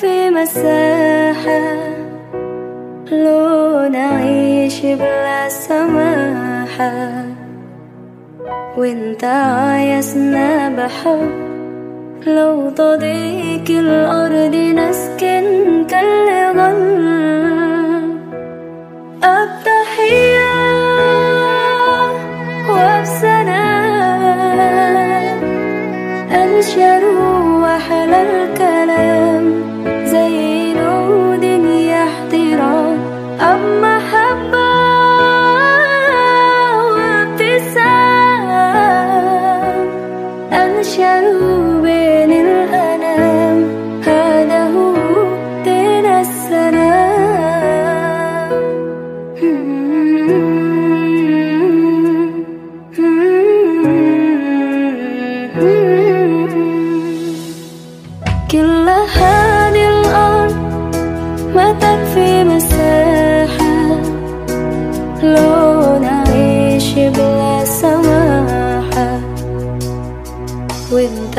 تكفي مساحة لو نعيش بلا سماحة. وإنت عايزنا بحب لو تضيق الأرض كل ما تكفي مساحة. لو نعيش بلا سماحة. وانت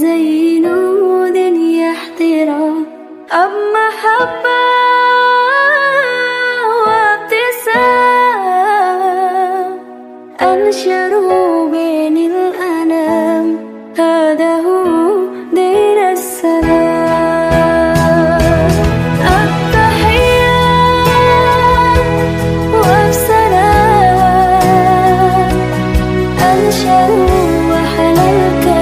زي نور احترام أب محبة وابتسام أنشره بين الأنام. هذا هو دين السلام. التحية وبسلام أنشروا وحل الكلام